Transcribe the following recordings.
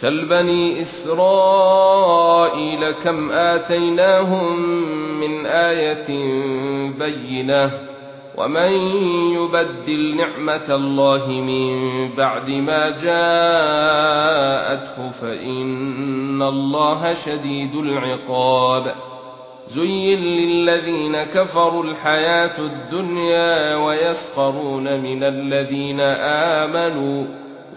سل بني إسرائيل كم آتيناهم من آية بينة ومن يبدل نعمة الله من بعد ما جاءته فإن الله شديد العقاب زين للذين كفروا الحياة الدنيا ويسخرون من الذين آمنوا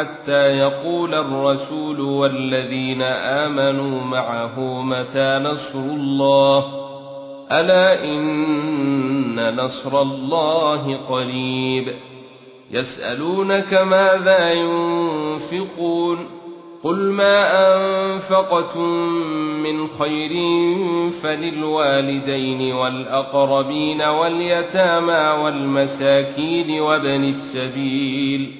حتى يقول الرسول والذين آمنوا معه متى نصر الله؟ ألا إن نصر الله قريب. يسألونك ماذا ينفقون؟ قل ما أنفقتم من خير فللوالدين والأقربين واليتامى والمساكين وابن السبيل.